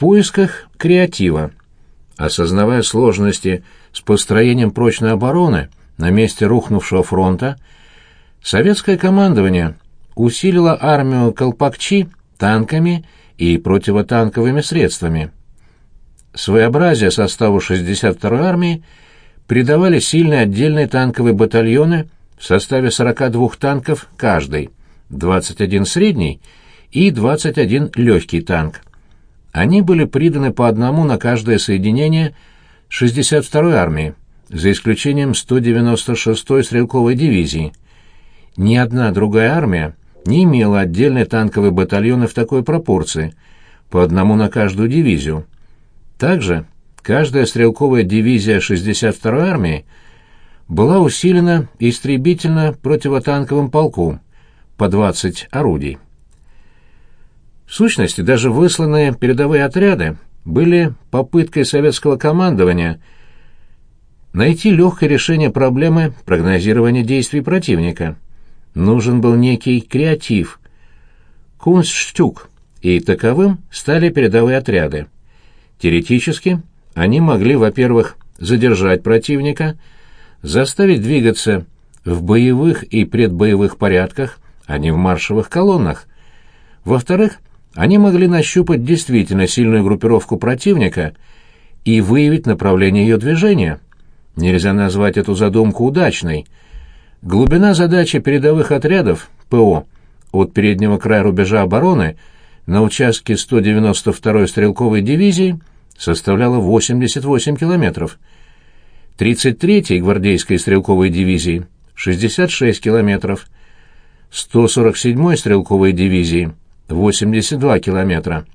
поисках креатива. Осознавая сложности с построением прочной обороны на месте рухнувшего фронта, советское командование усилило армию Колпакчи танками и противотанковыми средствами. Своеобразие составу 62-й армии придавали сильные отдельные танковые батальоны в составе 42 танков каждый, 21 средний и 21 легкий танк. Они были приданы по одному на каждое соединение 62-й армии, за исключением 196-й стрелковой дивизии. Ни одна другая армия не имела отдельной танковой батальоны в такой пропорции, по одному на каждую дивизию. Также каждая стрелковая дивизия 62-й армии была усилена истребительно-противотанковым полком по 20 орудий. В сущности, даже высланные передовые отряды были попыткой советского командования найти легкое решение проблемы прогнозирования действий противника. Нужен был некий креатив, кунстштюк, и таковым стали передовые отряды. Теоретически они могли, во-первых, задержать противника, заставить двигаться в боевых и предбоевых порядках, а не в маршевых колоннах. Во-вторых, они могли нащупать действительно сильную группировку противника и выявить направление ее движения. Нельзя назвать эту задумку удачной. Глубина задачи передовых отрядов ПО от переднего края рубежа обороны на участке 192-й стрелковой дивизии составляла 88 километров. 33-й гвардейской стрелковой дивизии — 66 километров. 147-й стрелковой дивизии 82 километра.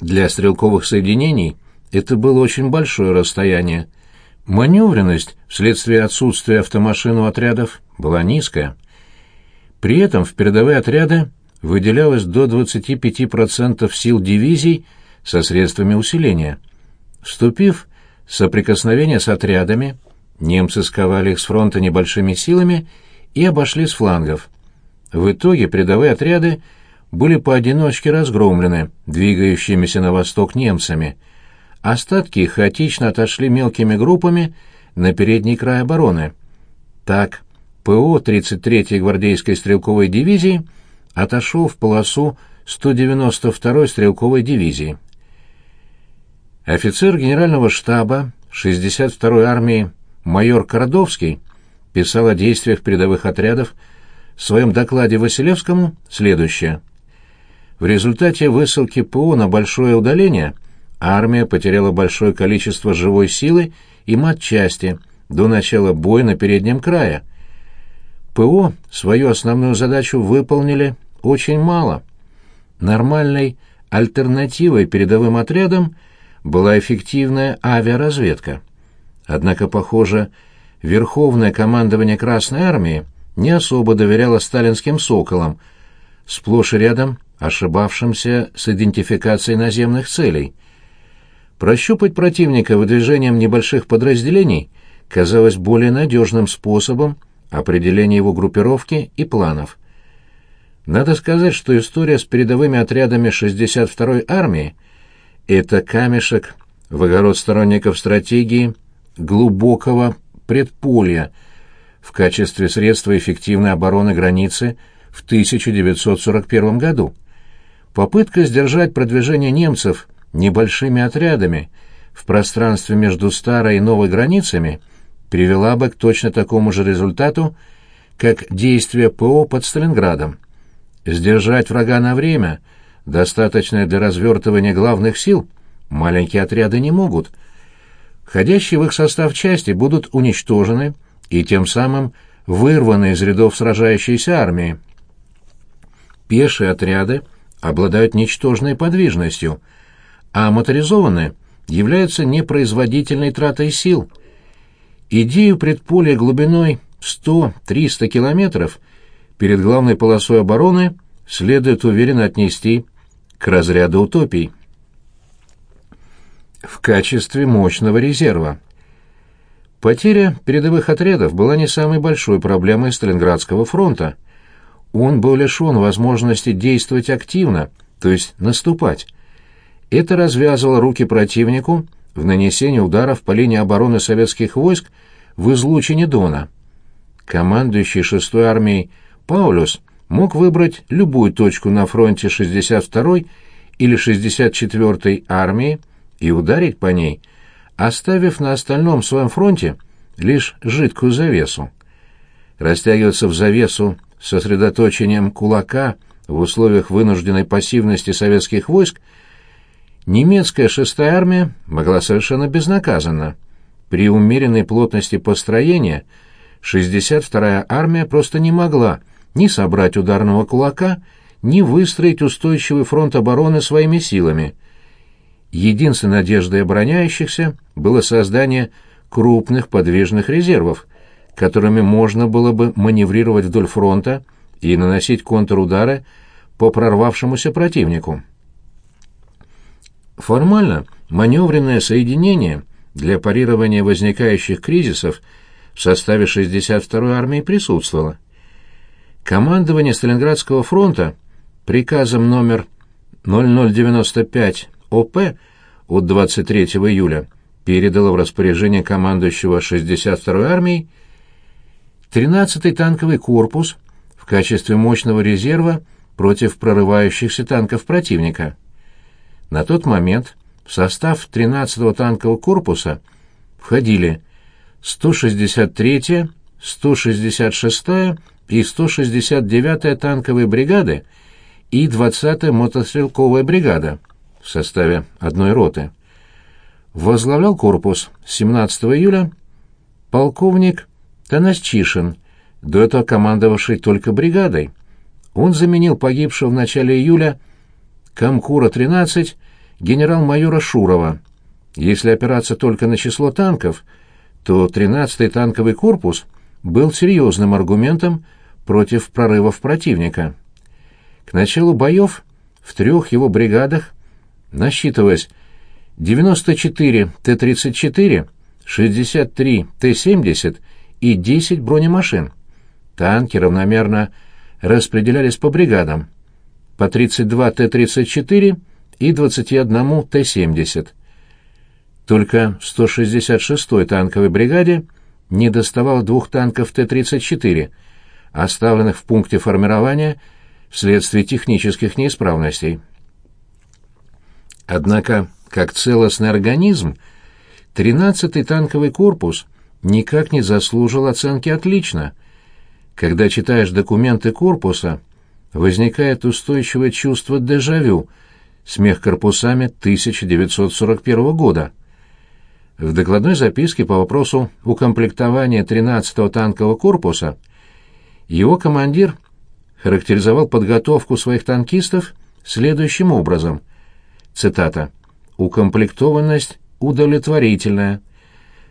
Для стрелковых соединений это было очень большое расстояние. Маневренность вследствие отсутствия автомашин у отрядов была низкая. При этом в передовые отряды выделялось до 25% сил дивизий со средствами усиления. Вступив в соприкосновение с отрядами, немцы сковали их с фронта небольшими силами и обошли с флангов. В итоге передовые отряды были поодиночке разгромлены двигающимися на восток немцами. Остатки хаотично отошли мелкими группами на передний край обороны. Так, ПО 33-й гвардейской стрелковой дивизии отошел в полосу 192-й стрелковой дивизии. Офицер генерального штаба 62-й армии майор Кородовский писал о действиях передовых отрядов в своем докладе Василевскому следующее – в результате высылки ПО на большое удаление армия потеряла большое количество живой силы и матчасти до начала боя на переднем крае. ПО свою основную задачу выполнили очень мало. Нормальной альтернативой передовым отрядам была эффективная авиаразведка. Однако, похоже, Верховное командование Красной Армии не особо доверяло сталинским «Соколам», сплошь и рядом ошибавшимся с идентификацией наземных целей. Прощупать противника выдвижением небольших подразделений казалось более надежным способом определения его группировки и планов. Надо сказать, что история с передовыми отрядами 62-й армии — это камешек в огород сторонников стратегии глубокого предполья в качестве средства эффективной обороны границы в 1941 году. Попытка сдержать продвижение немцев небольшими отрядами в пространстве между старой и новой границами привела бы к точно такому же результату, как действия ПО под Сталинградом. Сдержать врага на время, достаточное для развертывания главных сил, маленькие отряды не могут. Входящие в их состав части будут уничтожены и тем самым вырваны из рядов сражающейся армии. Пешие отряды — обладают ничтожной подвижностью, а моторизованные являются непроизводительной тратой сил. Идею предполя глубиной 100-300 километров перед главной полосой обороны следует уверенно отнести к разряду утопий. В качестве мощного резерва. Потеря передовых отрядов была не самой большой проблемой Сталинградского фронта он был лишен возможности действовать активно, то есть наступать. Это развязывало руки противнику в нанесении ударов по линии обороны советских войск в излучине Дона. Командующий 6-й армией Паулюс мог выбрать любую точку на фронте 62-й или 64-й армии и ударить по ней, оставив на остальном своем фронте лишь жидкую завесу. Растягиваться в завесу сосредоточением кулака в условиях вынужденной пассивности советских войск немецкая шестая армия могла совершенно безнаказанно. При умеренной плотности построения 62-я армия просто не могла ни собрать ударного кулака, ни выстроить устойчивый фронт обороны своими силами. Единственной надеждой обороняющихся было создание крупных подвижных резервов, которыми можно было бы маневрировать вдоль фронта и наносить контрудары по прорвавшемуся противнику. Формально маневренное соединение для парирования возникающих кризисов в составе 62-й армии присутствовало. Командование Сталинградского фронта приказом номер 0095 ОП от 23 июля передало в распоряжение командующего 62-й армией 13-й танковый корпус в качестве мощного резерва против прорывающихся танков противника. На тот момент в состав 13-го танкового корпуса входили 163-я, 166-я и 169-я танковые бригады и 20-я мотострелковая бригада в составе одной роты. Возглавлял корпус 17 июля полковник Танасчишин, до этого командовавший только бригадой. Он заменил погибшего в начале июля Камкура-13 генерал-майора Шурова. Если опираться только на число танков, то 13-й танковый корпус был серьезным аргументом против прорывов противника. К началу боев в трех его бригадах насчитывалось 94 Т-34, 63 Т-70 и 10 бронемашин. Танки равномерно распределялись по бригадам, по 32 Т-34 и 21 Т-70. Только 166-й танковой бригаде не доставало двух танков Т-34, оставленных в пункте формирования вследствие технических неисправностей. Однако, как целостный организм, 13-й танковый корпус никак не заслужил оценки «отлично». Когда читаешь документы корпуса, возникает устойчивое чувство дежавю, смех корпусами 1941 года. В докладной записке по вопросу укомплектования 13-го танкового корпуса его командир характеризовал подготовку своих танкистов следующим образом. Цитата. «Укомплектованность удовлетворительная,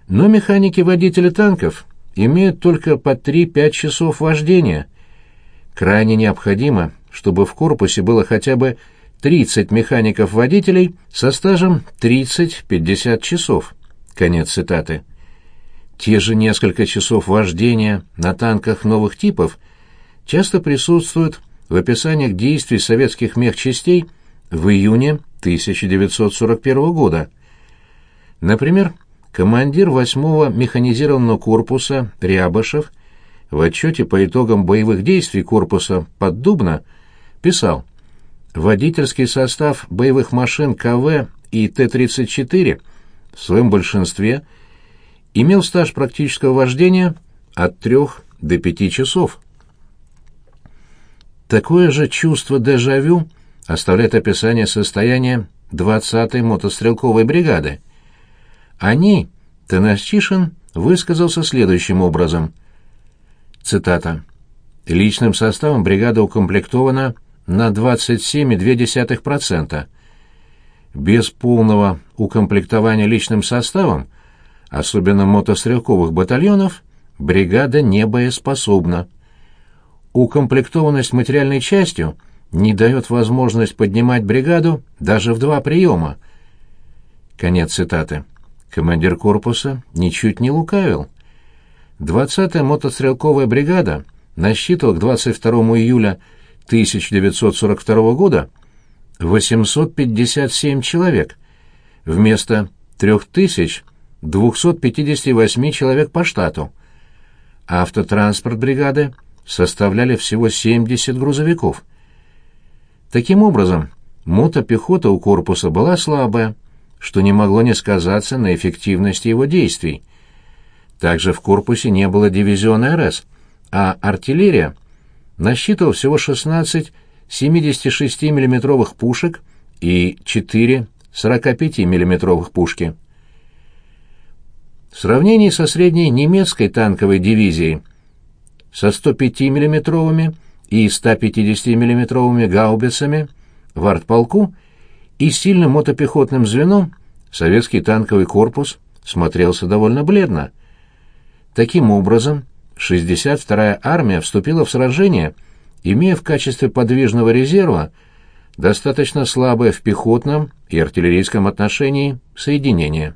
но механики-водители танков имеют только по 3-5 часов вождения. Крайне необходимо, чтобы в корпусе было хотя бы 30 механиков-водителей со стажем 30-50 часов». Конец цитаты. Те же несколько часов вождения на танках новых типов часто присутствуют в описаниях действий советских мехчастей в июне 1941 года. Например, командир 8-го механизированного корпуса Рябышев в отчете по итогам боевых действий корпуса под Дубно писал «Водительский состав боевых машин КВ и Т-34 в своем большинстве имел стаж практического вождения от 3 до 5 часов». Такое же чувство дежавю оставляет описание состояния 20-й мотострелковой бригады. Они, Танасчишин, высказался следующим образом. Цитата. «Личным составом бригада укомплектована на 27,2%. Без полного укомплектования личным составом, особенно мотострелковых батальонов, бригада не боеспособна. Укомплектованность материальной частью не дает возможность поднимать бригаду даже в два приема». Конец цитаты. Командир корпуса ничуть не лукавил. 20-я мотострелковая бригада насчитывала к 22 июля 1942 года 857 человек вместо 3258 человек по штату. Автотранспорт бригады составляли всего 70 грузовиков. Таким образом, мотопехота у корпуса была слабая, что не могло не сказаться на эффективности его действий. Также в корпусе не было дивизиона РС, а артиллерия насчитывала всего 16 76 миллиметровых пушек и 4 45 миллиметровых пушки. В сравнении со средней немецкой танковой дивизией со 105 миллиметровыми и 150 миллиметровыми гаубицами в артполку и сильным мотопехотным звеном советский танковый корпус смотрелся довольно бледно. Таким образом, 62-я армия вступила в сражение, имея в качестве подвижного резерва достаточно слабое в пехотном и артиллерийском отношении соединение.